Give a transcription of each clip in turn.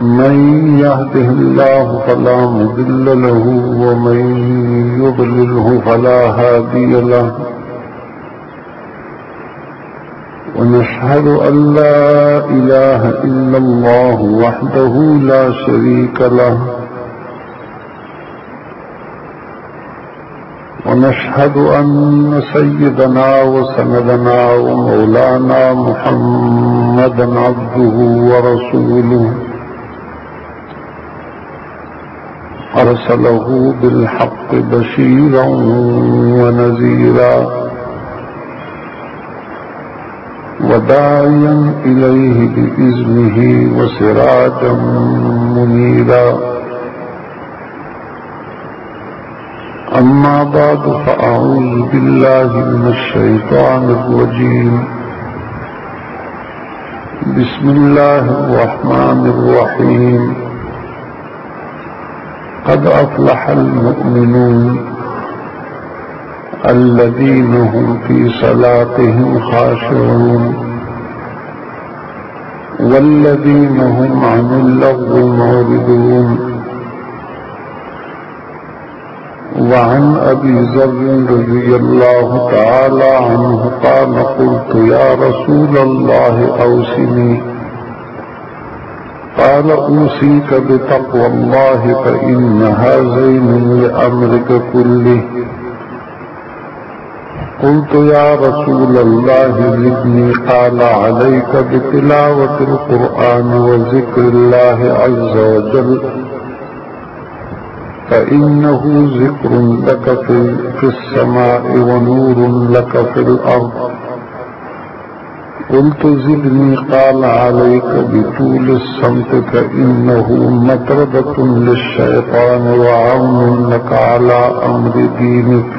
من يهده الله فلا مذل له ومن يضلله فلا هادي له ونشهد أن لا إله إلا الله وحده لا شريك له ونشهد أن سيدنا وسندنا ومولانا محمدا عبده ورسوله أرسله بالحق بشيرا ونذيرا وداعيا إليه بإذنه وسراجا منيرا أما بعد فأعوذ بالله من الشيطان الرجيم بسم الله الرحمن الرحيم قد أفلح المؤمنون الذين هم في صلاتهم خاشعون والذين هم عن اللغو معرضون وعن أبي ذر رضي الله تعالى عنه قال قلت يا رسول الله أوسني قال أوصيك بتقوى الله فإنها زين لأمرك كله. قلت يا رسول الله، زدني قال عليك بتلاوة القرآن وذكر الله عز وجل، فإنه ذكر لك في السماء ونور لك في الأرض. قلت زدني قال عليك بطول الصمت فإنه مطردة للشيطان وعون لك على أمر دينك.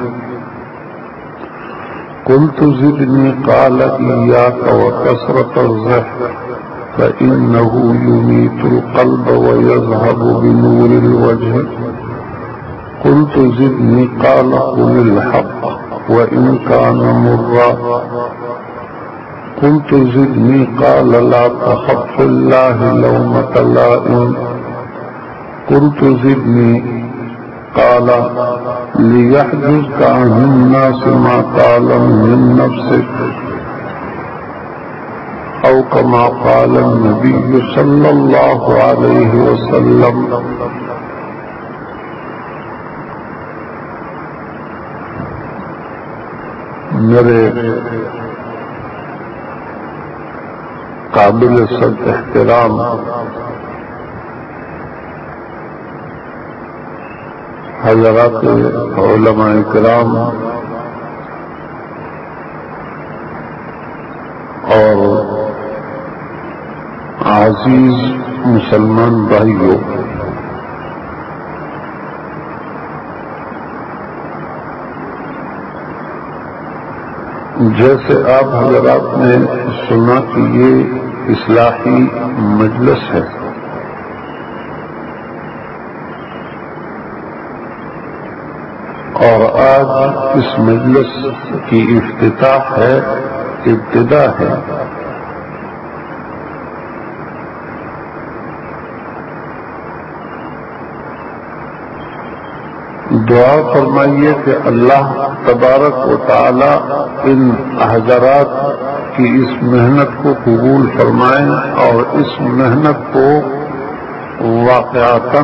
قلت زدني قال إياك وكسرة الزحف فإنه يميت القلب ويذهب بنور الوجه. قلت زدني قال قل الحق وإن كان مرا قلت زدني، قال لا تخف الله لومة لائم. قلت زدني، قال ليحجزك عن الناس ما قال من نفسك، أو كما قال النبي صلى الله عليه وسلم. میرے قابل سب احترام۔ حضرات علماء کرام اور عزیز مسلمان بھائیوں، جیسے آپ حضرات نے سنا کہ یہ اصلاحی مجلس ہے۔ اور آج اس مجلس کی افتتاح ہے، ابتدا ہے۔ دعا فرمائیے کہ اللہ تبارک و تعالی ان حضرات کی اس محنت کو قبول فرمائیں اور اس محنت کو واقعات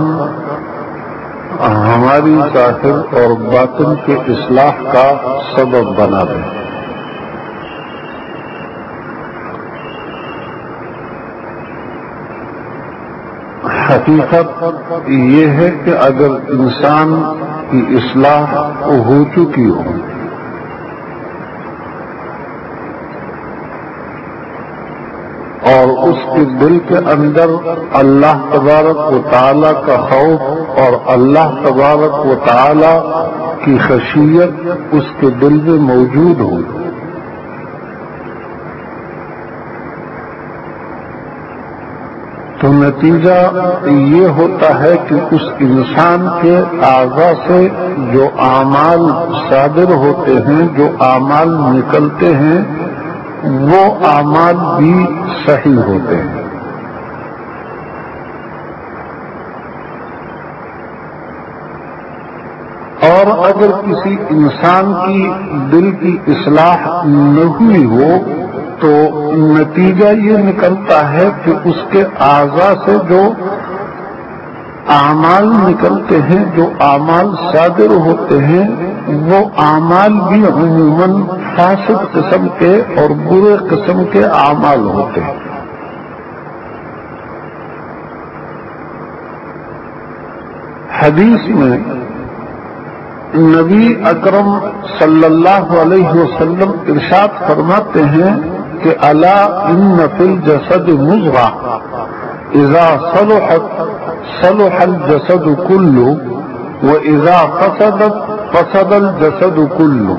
ہماری ظاہر اور باطن کے اصلاح کا سبب بنا دیں۔ حقیقت یہ ہے کہ اگر انسان کی اصلاح ہو چکی ہو کے دل کے اندر اللہ تبارک و تعالی کا خوف اور اللہ تبارک و تعالی کی خشیت اس کے دل میں موجود ہو۔ تو نتیجہ یہ ہوتا ہے کہ اس انسان کے اعضا سے جو اعمال صادر ہوتے ہیں، جو اعمال نکلتے ہیں وہ اعمال بھی صحیح ہوتے ہیں۔ اور اگر کسی انسان کی دل کی اصلاح نہ ہوئی ہو تو نتیجہ یہ نکلتا ہے کہ اس کے اعضا سے جو اعمال نکلتے ہیں، جو اعمال صادر ہوتے ہیں، وہ اعمال بھی عموماً فاسد قسم کے اور برے قسم کے اعمال ہوتے ہیں۔ حدیث میں نبی اکرم صلی اللہ علیہ وسلم ارشاد فرماتے ہیں کہ اللہ ان نفل جسد مضرا اذا صلحت، صلح الجسد کلو و فسدت، فسد الجسد کلو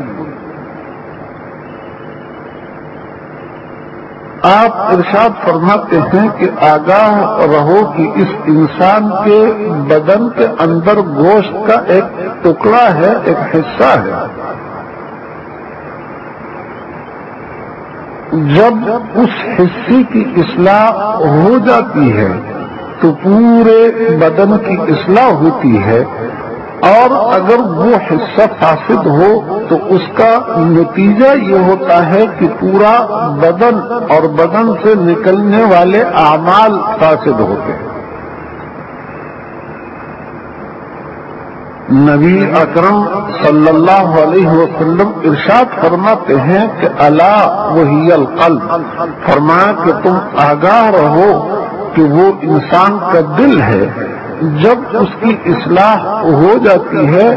آپ ارشاد فرماتے ہیں کہ آگاہ رہو کہ اس انسان کے بدن کے اندر گوشت کا ایک ٹکڑا ہے، ایک حصہ ہے۔ جب اس حصے کی اصلاح ہو جاتی ہے، تو پورے بدن کی اصلاح ہوتی ہے۔ اور اگر وہ حصہ فاسد ہو، تو اس کا نتیجہ یہ ہوتا ہے کہ پورا بدن اور بدن سے نکلنے والے اعمال فاسد ہوتے ہیں۔ نبی اکرم صلی اللہ علیہ وسلم ارشاد فرماتے ہیں کہ اللہ وہی القلب، فرمایا کہ تم آگاہ رہو کہ وہ انسان کا دل ہے۔ جب اس کی اصلاح ہو جاتی ہے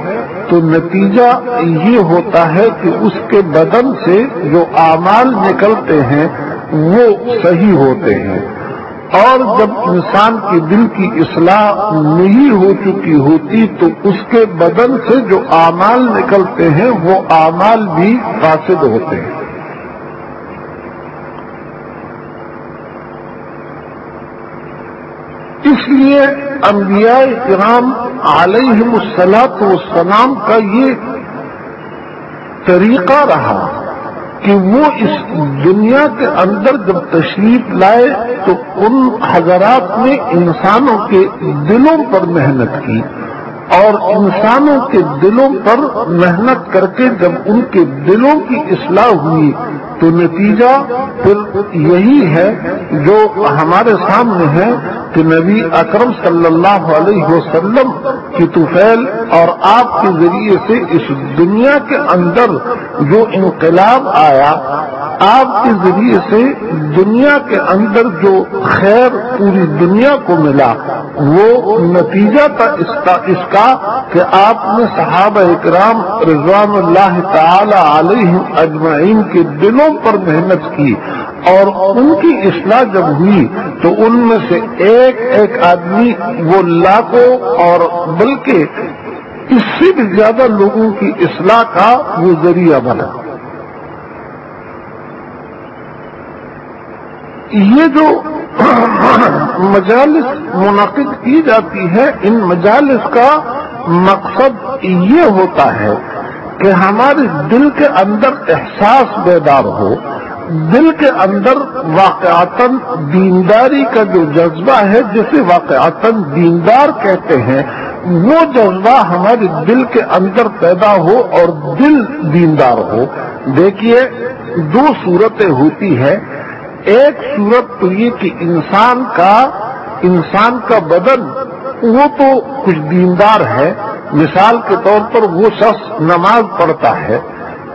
تو نتیجہ یہ ہوتا ہے کہ اس کے بدن سے جو اعمال نکلتے ہیں وہ صحیح ہوتے ہیں۔ اور جب انسان کے دل کی اصلاح نہیں ہو چکی ہوتی تو اس کے بدن سے جو اعمال نکلتے ہیں وہ اعمال بھی فاسد ہوتے ہیں۔ اس لیے انبیاء کرام علیہ السلاط والسلام کا یہ طریقہ رہا۔ کہ وہ اس دنیا کے اندر جب تشریف لائے تو ان حضرات نے انسانوں کے دلوں پر محنت کی۔ اور انسانوں کے دلوں پر محنت کر کے جب ان کے دلوں کی اصلاح ہوئی تو نتیجہ پھر یہی ہے جو ہمارے سامنے ہے کہ نبی اکرم صلی اللہ علیہ وسلم کی توفیل اور آپ کے ذریعے سے اس دنیا کے اندر جو انقلاب آیا، آپ کے ذریعے سے دنیا کے اندر جو خیر پوری دنیا کو ملا، وہ نتیجہ تھا اس کا کہ آپ نے صحابہ اکرام رضوان اللہ تعالی علیہ اجمعین کے دلوں پر محنت کی اور ان کی اصلاح جب ہوئی تو ان میں سے ایک ایک آدمی وہ لاکھوں اور بلکہ اس سے بھی زیادہ لوگوں کی اصلاح کا وہ ذریعہ بنا۔ یہ جو مجالس منعقد کی جاتی ہے ان مجالس کا مقصد یہ ہوتا ہے کہ ہمارے دل کے اندر احساس بیدار ہو، دل کے اندر واقعاتن دینداری کا جو جذبہ ہے، جسے واقعاتن دیندار کہتے ہیں، وہ جذبہ ہمارے دل کے اندر پیدا ہو اور دل دیندار ہو۔ دیکھیے، دو صورتیں ہوتی ہے ایک صورت تو یہ کہ انسان کا انسان کا بدن وہ تو کچھ دیندار ہے، مثال کے طور پر وہ شخص نماز پڑھتا ہے،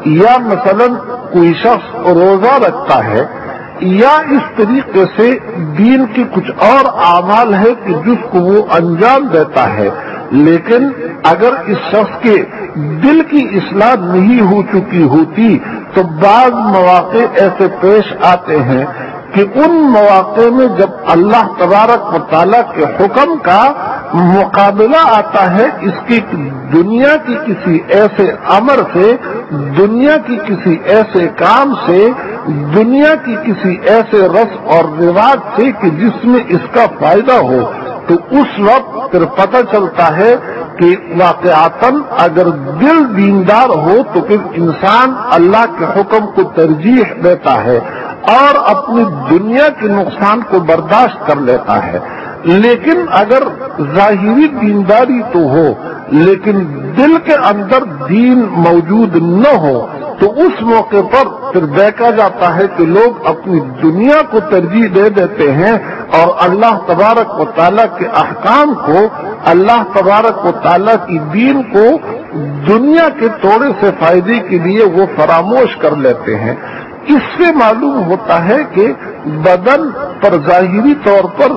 یا مثلا کوئی شخص روزہ رکھتا ہے، یا اس طریقے سے دین کی کچھ اور اعمال ہے کہ جس کو وہ انجام دیتا ہے۔ لیکن اگر اس شخص کے دل کی اصلاح نہیں ہو چکی ہوتی، تو بعض مواقع ایسے پیش آتے ہیں کہ ان مواقع میں جب اللہ تبارک مطالعہ کے حکم کا مقابلہ آتا ہے اس کی دنیا کی کسی ایسے امر سے، دنیا کی کسی ایسے کام سے، دنیا کی کسی ایسے رس اور رواج سے کہ جس میں اس کا فائدہ ہو۔ تو اس وقت پھر پتہ چلتا ہے کہ واقعات اگر دل دیندار ہو تو پھر انسان اللہ کے حکم کو ترجیح دیتا ہے اور اپنی دنیا کے نقصان کو برداشت کر لیتا ہے۔ لیکن اگر ظاہری دینداری تو ہو، لیکن دل کے اندر دین موجود نہ ہو، تو اس موقع پر پھر دیکھا جاتا ہے کہ لوگ اپنی دنیا کو ترجیح دے دیتے ہیں اور اللہ تبارک و تعالیٰ کے احکام کو، اللہ تبارک و تعالیٰ کی دین کو دنیا کے تھوڑے سے فائدے کے لیے وہ فراموش کر لیتے ہیں۔ اس سے معلوم ہوتا ہے کہ بدن پر ظاہری طور پر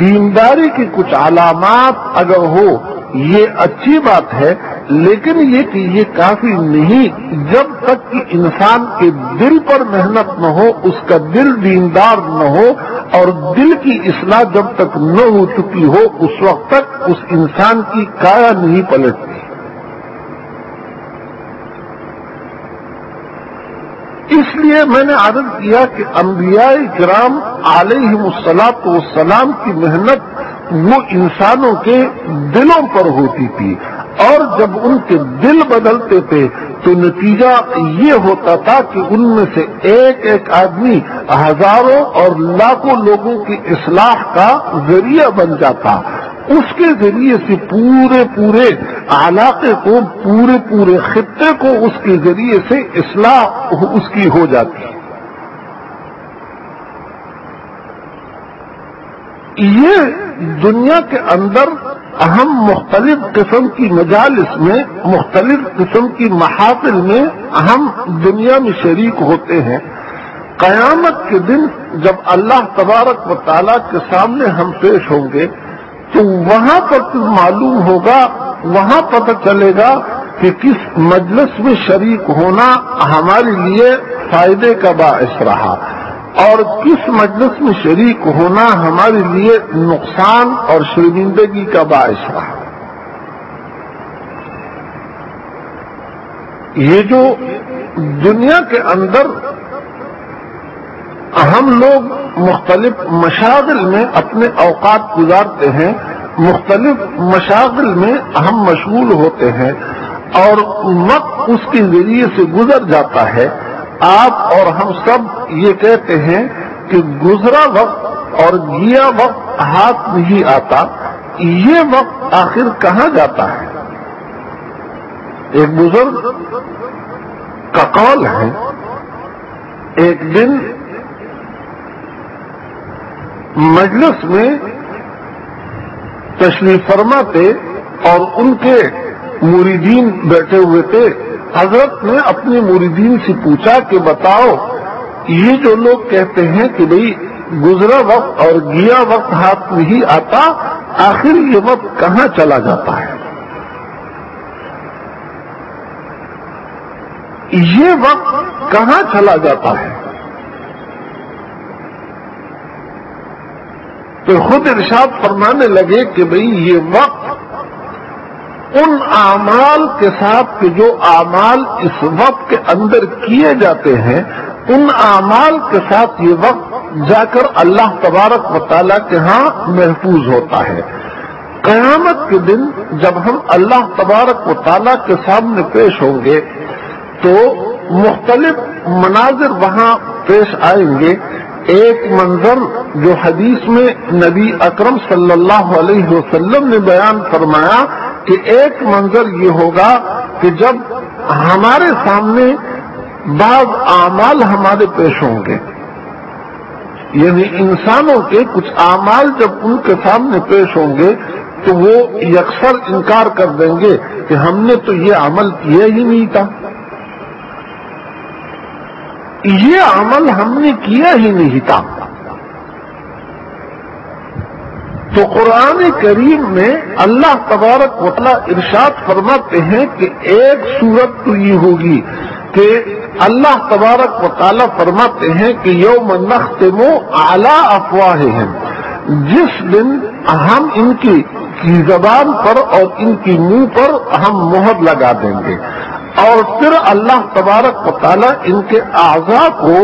دینداری کی کچھ علامات اگر ہو، یہ اچھی بات ہے، لیکن یہ کہ یہ کافی نہیں، جب تک کہ انسان کے دل پر محنت نہ ہو، اس کا دل دیندار نہ ہو اور دل کی اصلاح جب تک نہ ہو چکی ہو، اس وقت تک اس انسان کی کایا نہیں پلٹتی۔ اس لیے میں نے عادت کیا کہ انبیاء کرام علیہ السلاط والسلام کی محنت وہ انسانوں کے دلوں پر ہوتی تھی اور جب ان کے دل بدلتے تھے تو نتیجہ یہ ہوتا تھا کہ ان میں سے ایک ایک آدمی ہزاروں اور لاکھوں لوگوں کی اصلاح کا ذریعہ بن جاتا اس کے ذریعے سے پورے پورے علاقے کو، پورے پورے خطے کو اس کے ذریعے سے اصلاح اس کی ہو جاتی ہے۔ یہ دنیا کے اندر اہم مختلف قسم کی مجالس میں، مختلف قسم کی محافل میں ہم دنیا میں شریک ہوتے ہیں۔ قیامت کے دن جب اللہ تبارک و تعالیٰ کے سامنے ہم پیش ہوں گے تو وہاں پر پھر معلوم ہوگا، وہاں پتہ چلے گا کہ کس مجلس میں شریک ہونا ہمارے لیے فائدے کا باعث رہا اور کس مجلس میں شریک ہونا ہمارے لیے نقصان اور شرمندگی کا باعث رہا۔ یہ جو دنیا کے اندر ہم لوگ مختلف مشاغل میں اپنے اوقات گزارتے ہیں، مختلف مشاغل میں ہم مشغول ہوتے ہیں اور وقت اس کے ذریعے سے گزر جاتا ہے۔ آپ اور ہم سب یہ کہتے ہیں کہ گزرا وقت اور گیا وقت ہاتھ نہیں آتا، یہ وقت آخر کہاں جاتا ہے؟ ایک بزرگ کا قول ہے، ایک دن مجلس میں تشریف فرما تھے اور ان کے مریدین بیٹھے ہوئے تھے۔ حضرت نے اپنے مریدین سے پوچھا کہ بتاؤ، یہ جو لوگ کہتے ہیں کہ بھئی گزرا وقت اور گیا وقت ہاتھ نہیں آتا، آخر یہ وقت کہاں چلا جاتا ہے؟ یہ وقت کہاں چلا جاتا ہے؟ تو خود ارشاد فرمانے لگے کہ بھئی یہ وقت ان اعمال کے ساتھ کہ جو اعمال اس وقت کے اندر کیے جاتے ہیں، ان اعمال کے ساتھ یہ وقت جا کر اللہ تبارک و تعالیٰ کے ہاں محفوظ ہوتا ہے۔ قیامت کے دن جب ہم اللہ تبارک و تعالیٰ کے سامنے پیش ہوں گے تو مختلف مناظر وہاں پیش آئیں گے۔ ایک منظر جو حدیث میں نبی اکرم صلی اللہ علیہ وسلم نے بیان فرمایا کہ ایک منظر یہ ہوگا کہ جب ہمارے سامنے بعض اعمال ہمارے پیش ہوں گے۔ یعنی انسانوں کے کچھ اعمال جب ان کے سامنے پیش ہوں گے تو وہ یکسر انکار کر دیں گے کہ ہم نے تو یہ عمل کیا ہی نہیں تھا۔ یہ عمل ہم نے کیا ہی نہیں تھا۔ تو قرآن کریم میں اللہ تبارک وطلا ارشاد فرماتے ہیں کہ ایک صورت تو یہ ہوگی کہ اللہ تبارک و تعالیٰ فرماتے ہیں کہ یوم نختم اعلی افواہ جس دن ہم ان کی کی زبان پر اور ان کی منہ پر ہم مہر لگا دیں گے۔ اور پھر اللہ تبارک و تعالیٰ ان کے اعضاء کو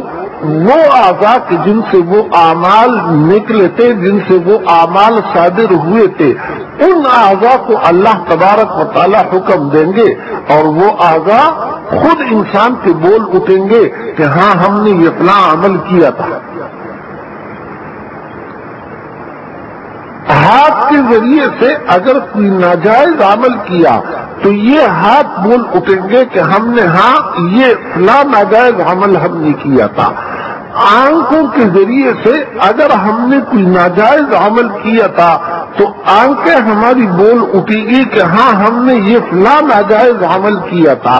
وہ اعضاء کے جن سے وہ اعمال نکلے تھے، جن سے وہ اعمال صادر ہوئے تھے، ان اعضاء کو اللہ تبارک و تعالیٰ حکم دیں گے اور وہ اعضاء خود انسان کے بول اٹھیں گے کہ ہاں ہم نے یہ فلاں عمل کیا تھا۔ ہاتھ کے ذریعے سے اگر کوئی ناجائز عمل کیا تو یہ ہاتھ بول اٹھیں گے کہ ہم نے ہاں یہ فلاں ناجائز عمل ہم نے کیا تھا۔ آنکھوں کے ذریعے سے اگر ہم نے کوئی ناجائز عمل کیا تھا تو آنکھیں ہماری بول اٹھے گی کہ ہاں ہم نے یہ فلاں ناجائز عمل کیا تھا۔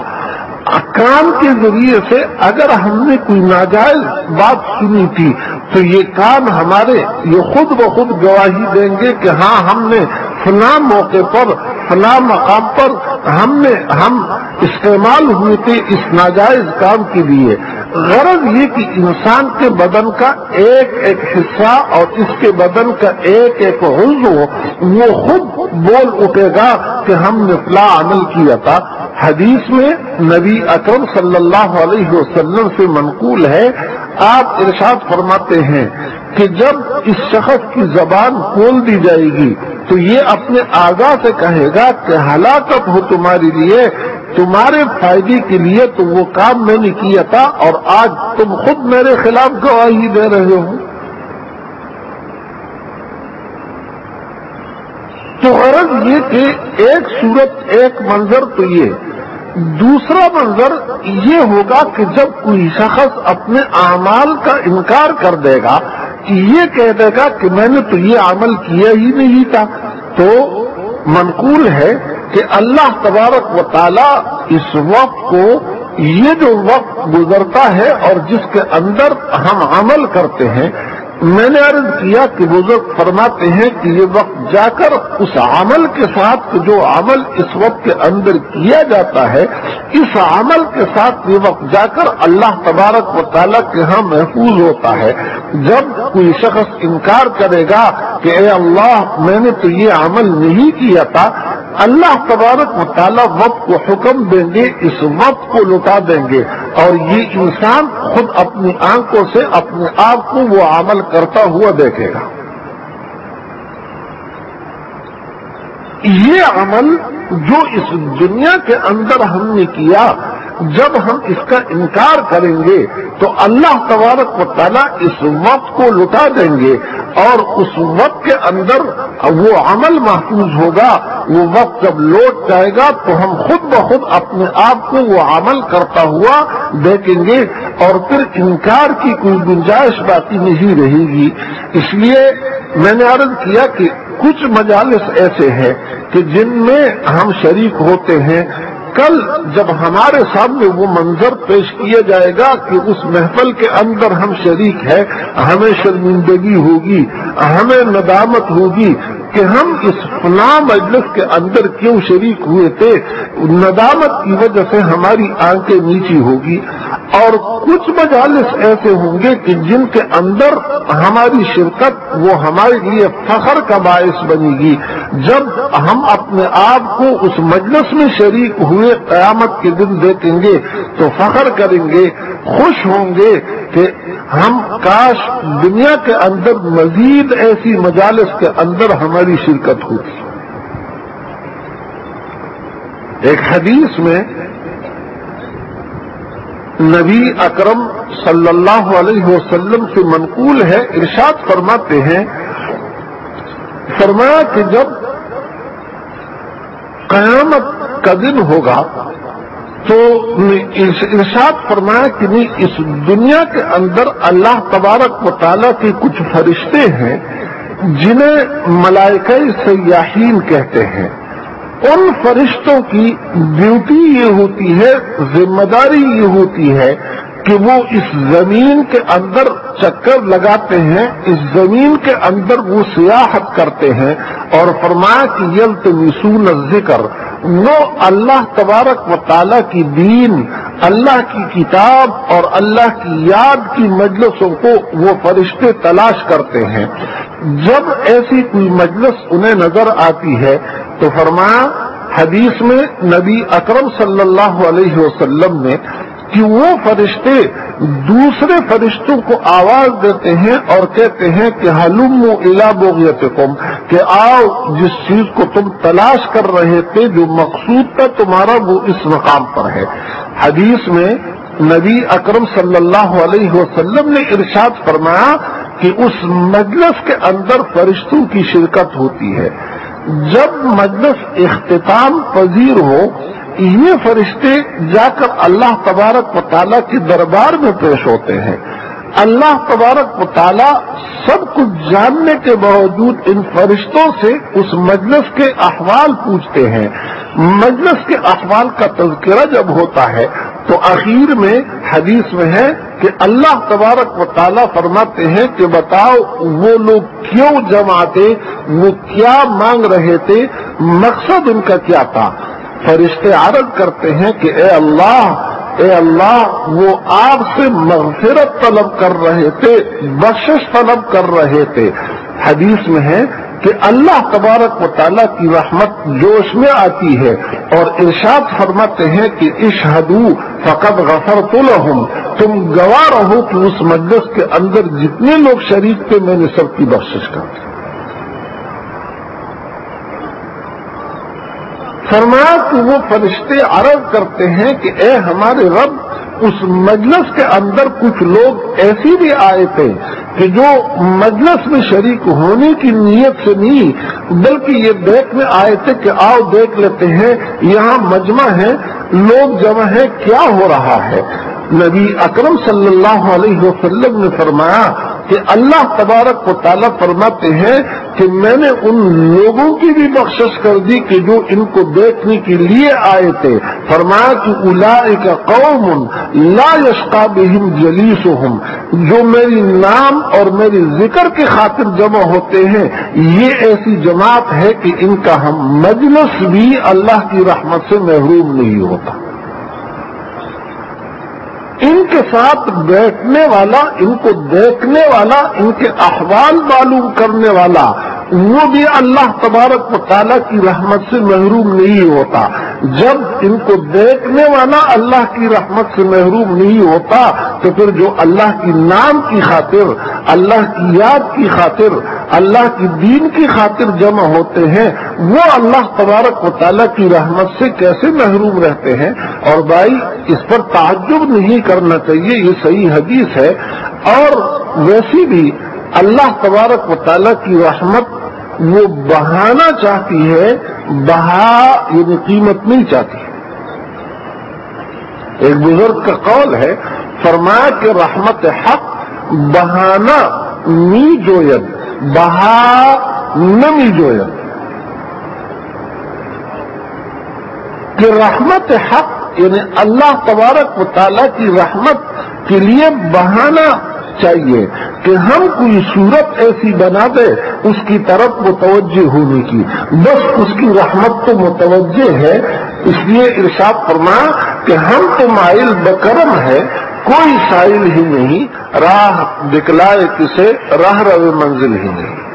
کان کے ذریعے سے اگر ہم نے کوئی ناجائز بات سنی تھی تو یہ کام ہمارے یہ خود بخود گواہی دیں گے کہ ہاں ہم نے فلاں موقع پر، فلاں مقام پر ہم نے، ہم استعمال ہوئے تھے اس ناجائز کام کے لیے۔ غرض یہ کہ انسان کے بدن کا ایک ایک حصہ اور اس کے بدن کا ایک ایک عضو وہ خود بول اٹھے گا کہ ہم نے فلاں عمل کیا تھا۔ حدیث میں نبی اکرم صلی اللہ علیہ وسلم سے منقول ہے۔ آپ ارشاد فرماتے ہیں کہ جب اس شخص کی زبان کھول دی جائے گی تو یہ اپنے آگاہ سے کہے گا کہ ہلاکت ہو تمہارے لیے تمہارے فائدے کے لیے تو وہ کام میں نے کیا تھا اور آج تم خود میرے خلاف گواہی دے رہے ہو۔ تو غرض یہ کہ ایک صورت، ایک منظر تو یہ۔ دوسرا منظر یہ ہوگا کہ جب کوئی شخص اپنے اعمال کا انکار کر دے گا، یہ کہہ دے گا کہ میں نے تو یہ عمل کیا ہی نہیں تھا۔ تو منقول ہے کہ اللہ تبارک و تعالی اس وقت کو یہ جو وقت گزرتا ہے اور جس کے اندر ہم عمل کرتے ہیں، میں نے عرض کیا کہ بزرگ فرماتے ہیں کہ یہ وقت جا کر اس عمل کے ساتھ جو عمل اس وقت کے اندر کیا جاتا ہے، اس عمل کے ساتھ یہ وقت جا کر اللہ تبارک و تعالیٰ کے ہاں محفوظ ہوتا ہے۔ جب کوئی شخص انکار کرے گا کہ اے اللہ، میں نے تو یہ عمل نہیں کیا تھا اللہ تبارک مطالعہ وقت کو حکم دیں گے، اس وقت کو لٹا دیں گے۔ اور یہ انسان خود اپنی آنکھوں سے اپنے آپ کو وہ عمل کرتا ہوا دیکھے گا۔ یہ عمل جو اس دنیا کے اندر ہم نے کیا جب ہم اس کا انکار کریں گے تو اللہ تبارک و تعالیٰ اس وقت کو لٹا دیں گے اور اس وقت کے اندر وہ عمل محفوظ ہوگا، وہ وقت جب لوٹ جائے گا تو ہم خود بخود اپنے آپ کو وہ عمل کرتا ہوا دیکھیں گے اور پھر انکار کی کوئی گنجائش باقی نہیں رہے گی۔ اس لیے میں نے عرض کیا کہ کچھ مجالس ایسے ہیں کہ جن میں ہم شریک ہوتے ہیں کل جب ہمارے سامنے وہ منظر پیش کیا جائے گا کہ اس محفل کے اندر ہم شریک ہیں، ہمیں شرمندگی ہوگی، ہمیں ندامت ہوگی کہ ہم اس فلاں مجلس کے اندر کیوں شریک ہوئے تھے۔ ندامت کی وجہ سے ہماری آنکھیں نیچی ہوگی۔ اور کچھ مجالس ایسے ہوں گے کہ جن کے اندر ہماری شرکت، وہ ہمارے لیے فخر کا باعث بنے گی۔ جب ہم اپنے آپ کو اس مجلس میں شریک ہوئے قیامت کے دن دیکھیں گے تو فخر کریں گے، خوش ہوں گے کہ ہم کاش دنیا کے اندر مزید ایسی مجالس کے اندر ہماری شرکت ہوتی۔ ایک حدیث میں نبی اکرم صلی اللہ علیہ وسلم سے منقول ہے، ارشاد فرماتے ہیں۔ فرمایا کہ جب قیامت کا دن ہوگا تو ارشاد فرمایا کہ نہیں، اس دنیا کے اندر اللہ تبارک و تعالیٰ کے کچھ فرشتے ہیں جنہیں ملائکہ سیاحین کہتے ہیں۔ ان فرشتوں کی ڈیوٹی یہ ہوتی ہے، ذمہ داری یہ ہوتی ہے کہ وہ اس زمین کے اندر چکر لگاتے ہیں، اس زمین کے اندر وہ سیاحت کرتے ہیں اور فرمایا کہ یل تو ذکر وہ اللہ تبارک و تعالیٰ کی دین، اللہ کی کتاب اور اللہ کی یاد کی مجلسوں کو وہ فرشتے تلاش کرتے ہیں۔ جب ایسی کوئی مجلس انہیں نظر آتی ہے تو فرمایا حدیث میں نبی اکرم صلی اللہ علیہ وسلم نے کہ وہ فرشتے دوسرے فرشتوں کو آواز دیتے ہیں اور کہتے ہیں کہ حلوم الا بوگیت کہ آؤ جس چیز کو تم تلاش کر رہے تھے، جو مقصود تھا تمہارا، وہ اس مقام پر ہے۔ حدیث میں نبی اکرم صلی اللہ علیہ وسلم نے ارشاد فرمایا کہ اس مجلس کے اندر فرشتوں کی شرکت ہوتی ہے۔ جب مجلس اختتام پذیر ہو، یہ فرشتے جا کر اللہ تبارک و تعالیٰ کے دربار میں پیش ہوتے ہیں۔ اللہ تبارک و تعالیٰ سب کچھ جاننے کے باوجود ان فرشتوں سے اس مجلس کے احوال پوچھتے ہیں۔ مجلس کے احوال کا تذکرہ جب ہوتا ہے تو اخیر میں حدیث میں ہے کہ اللہ تبارک و تعالیٰ فرماتے ہیں کہ بتاؤ وہ لوگ کیوں جمع تھے؟ وہ کیا مانگ رہے تھے؟ مقصد ان کا کیا تھا؟ فرشتے عرض کرتے ہیں کہ اے اللہ اے اللہ، وہ آپ سے مغفرت طلب کر رہے تھے، بخشش طلب کر رہے تھے۔ حدیث میں ہے کہ اللہ تبارک و تعالیٰ کی رحمت جوش میں آتی ہے اور ارشاد فرماتے ہیں کہ اشہدو فقط غفر تو تم گواہ رہو کہ اس مجلس کے اندر جتنے لوگ شریک تھے، میں نے سب کی بخشش کر دی۔ فرمایا کہ وہ فرشتے عرض کرتے ہیں کہ اے ہمارے رب، اس مجلس کے اندر کچھ لوگ ایسی بھی آئے تھے کہ جو مجلس میں شریک ہونے کی نیت سے نہیں، بلکہ یہ دیکھنے آئے تھے کہ آؤ دیکھ لیتے ہیں، یہاں مجمع ہے لوگ جمع ہے کیا ہو رہا ہے؟ نبی اکرم صلی اللہ علیہ وسلم نے فرمایا کہ اللہ تبارک و تعالیٰ فرماتے ہیں کہ میں نے ان لوگوں کی بھی بخشش کر دی کہ جو ان کو دیکھنے کے لیے آئے تھے۔ فرمایا کہ الا قوم لا یشقا بہم جلیس جو میری نام اور میری ذکر کے خاطر جمع ہوتے ہیں، یہ ایسی جماعت ہے کہ ان کا ہم مجلس بھی اللہ کی رحمت سے محروم نہیں ہوتا۔ ان کے ساتھ بیٹھنے والا، ان کو دیکھنے والا، ان کے احوال معلوم کرنے والا وہ بھی اللہ تبارک و تعالیٰ کی رحمت سے محروم نہیں ہوتا۔ جب ان کو دیکھنے والا اللہ کی رحمت سے محروم نہیں ہوتا، تو پھر جو اللہ کی نام کی خاطر، اللہ کی یاد کی خاطر، اللہ کی دین کی خاطر جمع ہوتے ہیں، وہ اللہ تبارک و تعالیٰ کی رحمت سے کیسے محروم رہتے ہیں؟ اور بھائی، اس پر تعجب نہیں کرنا چاہیے، یہ صحیح حدیث ہے۔ اور ویسی بھی اللہ تبارک و تعالیٰ کی رحمت وہ بہانا چاہتی ہے، بہا یعنی قیمت نہیں چاہتی ایک بزرگ کا قول ہے، فرمایا کہ رحمت حق بہانا می جوید، بہا نمی جوید۔ کہ رحمت حق یعنی اللہ تبارک و تعالیٰ کی رحمت کے لیے بہانا چاہیے کہ ہم کوئی صورت ایسی بنا دے اس کی طرف متوجہ ہونے کی۔ بس اس کی رحمت تو متوجہ ہے۔ اس لیے ارشاد فرما کہ ہم تو مائل بکرم ہے کوئی سائل ہی نہیں، راہ دکھلائے کسے، راہ رو منزل ہی نہیں۔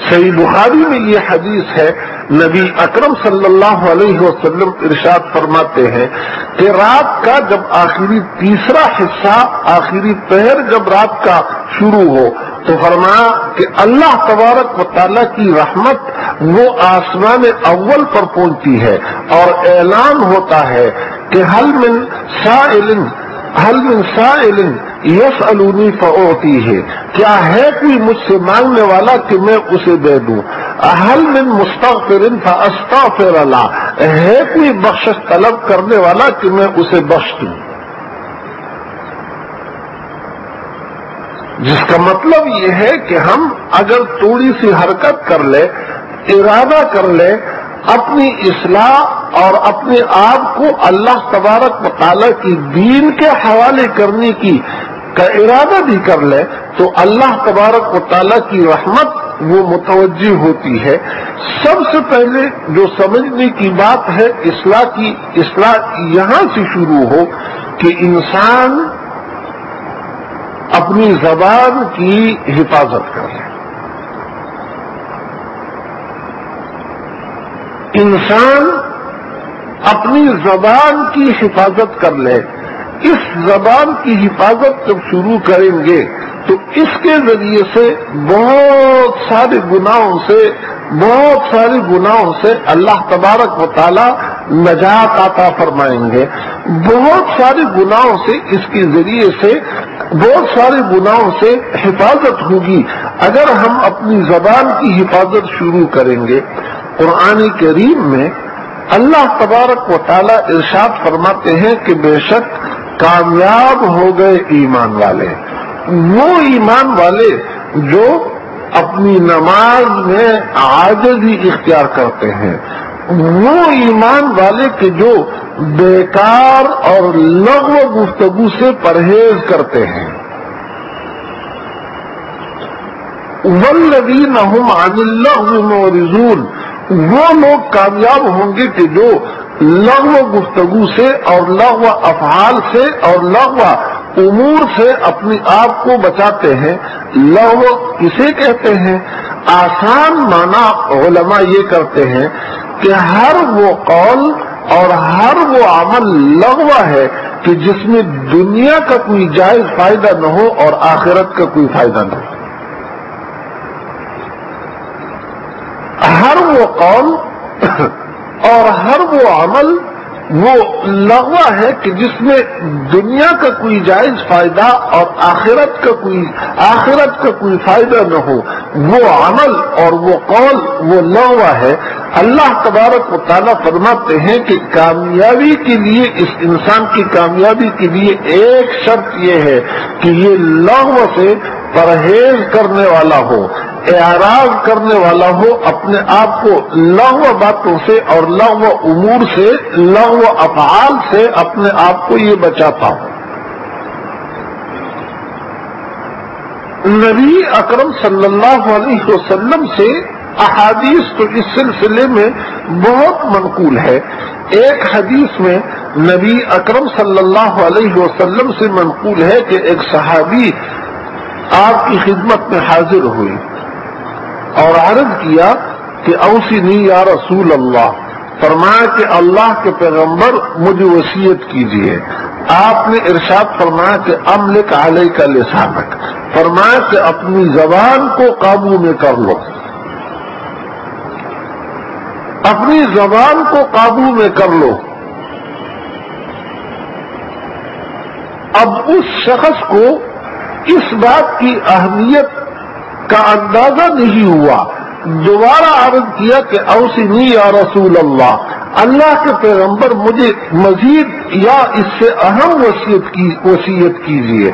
صحیح بخاری میں یہ حدیث ہے، نبی اکرم صلی اللہ علیہ وسلم ارشاد فرماتے ہیں کہ رات کا جب آخری تیسرا حصہ، آخری پہر جب رات کا شروع ہو، تو فرمایا کہ اللہ تبارک و تعالیٰ کی رحمت وہ آسمان اول پر پہنچتی ہے اور اعلان ہوتا ہے کہ حل من سائل حل من سائل یس الونی فوتی ہے۔ کیا ہے کوئی مجھ سے مانگنے والا کہ میں اسے دے دوں؟ حل من مستغفر فاستغفر اللہ ہے کوئی بخش طلب کرنے والا کہ میں اسے بخش دوں؟ جس کا مطلب یہ ہے کہ ہم اگر تھوڑی سی حرکت کر لے، ارادہ کر لے، اپنی اصلاح اور اپنے آپ کو اللہ تبارک مطالعہ کی دین کے حوالے کرنے کی کا ارادہ بھی کر لے تو اللہ تبارک و تعالیٰ کی رحمت وہ متوجہ ہوتی ہے۔ سب سے پہلے جو سمجھنے کی بات ہے، اصلاح کی، اصلاح یہاں سے شروع ہو کہ انسان اپنی زبان کی حفاظت کرے انسان اپنی زبان کی حفاظت کر لے۔ اس زبان کی حفاظت جب شروع کریں گے تو اس کے ذریعے سے بہت سارے گناہوں سے، بہت سارے گناہوں سے اللہ تبارک و تعالی نجات عطا فرمائیں گے۔ بہت سارے گناہوں سے اس کے ذریعے سے، بہت سارے گناہوں سے حفاظت ہوگی۔ اگر ہم اپنی زبان کی حفاظت شروع کریں گے، قرآن کریم میں اللہ تبارک و تعالی ارشاد فرماتے ہیں کہ بے شک کامیاب ہو گئے ایمان والے۔ وہ ایمان والے جو اپنی نماز میں عاجزی اختیار کرتے ہیں۔ وہ ایمان والے کے جو بیکار اور لغو گفتگو سے پرہیز کرتے ہیں۔ ولدین عن اللہ رضول وہ لوگ کامیاب ہوں گے کہ جو لغو گفتگو سے اور لغو افعال سے اور لغو امور سے اپنی آپ کو بچاتے ہیں۔ لغو کسے کہتے ہیں؟ آسان مانا علماء یہ کرتے ہیں کہ ہر وہ قول اور ہر وہ عمل لغوا ہے کہ جس میں دنیا کا کوئی جائز فائدہ نہ ہو اور آخرت کا کوئی فائدہ نہ ہو۔ ہر وہ قول اور ہر وہ عمل وہ لغوا ہے کہ جس میں دنیا کا کوئی جائز فائدہ اور آخرت کا کوئی آخرت کا کوئی فائدہ نہ ہو، وہ عمل اور وہ قول، وہ لغوا ہے۔ اللہ تبارک و تعالیٰ فرماتے ہیں کہ کامیابی کے لیے، اس انسان کی کامیابی کے لیے ایک شرط یہ ہے کہ یہ لغو سے پرہیز کرنے والا ہو۔ اعراض کرنے والا ہو، اپنے آپ کو لغو باتوں سے اور لغو امور سے، لغو افعال سے اپنے آپ کو یہ بچاتا ہو نبی اکرم صلی اللہ علیہ وسلم سے احادیث تو اس سلسلے میں بہت منقول ہے۔ ایک حدیث میں نبی اکرم صلی اللہ علیہ وسلم سے منقول ہے کہ ایک صحابی آپ کی خدمت میں حاضر ہوئی۔ اور عرض کیا کہ اوسی نہیں یا رسول اللہ، فرمایا کہ اللہ کے پیغمبر مجھے وسیعت کیجیے آپ نے ارشاد فرمایا کہ املک علیہ کا لسانک۔ فرمایا کہ اپنی زبان کو قابو میں کر لو۔ اپنی زبان کو قابو میں کر لو۔ اب اس شخص کو اس بات کی اہمیت کا اندازہ نہیں ہوا۔ دوبارہ عرض کیا کہ اوسنی یا رسول اللہ اللہ کے پیغمبر مجھے مزید یا اس سے اہم وصیت کی وصیت کیجیے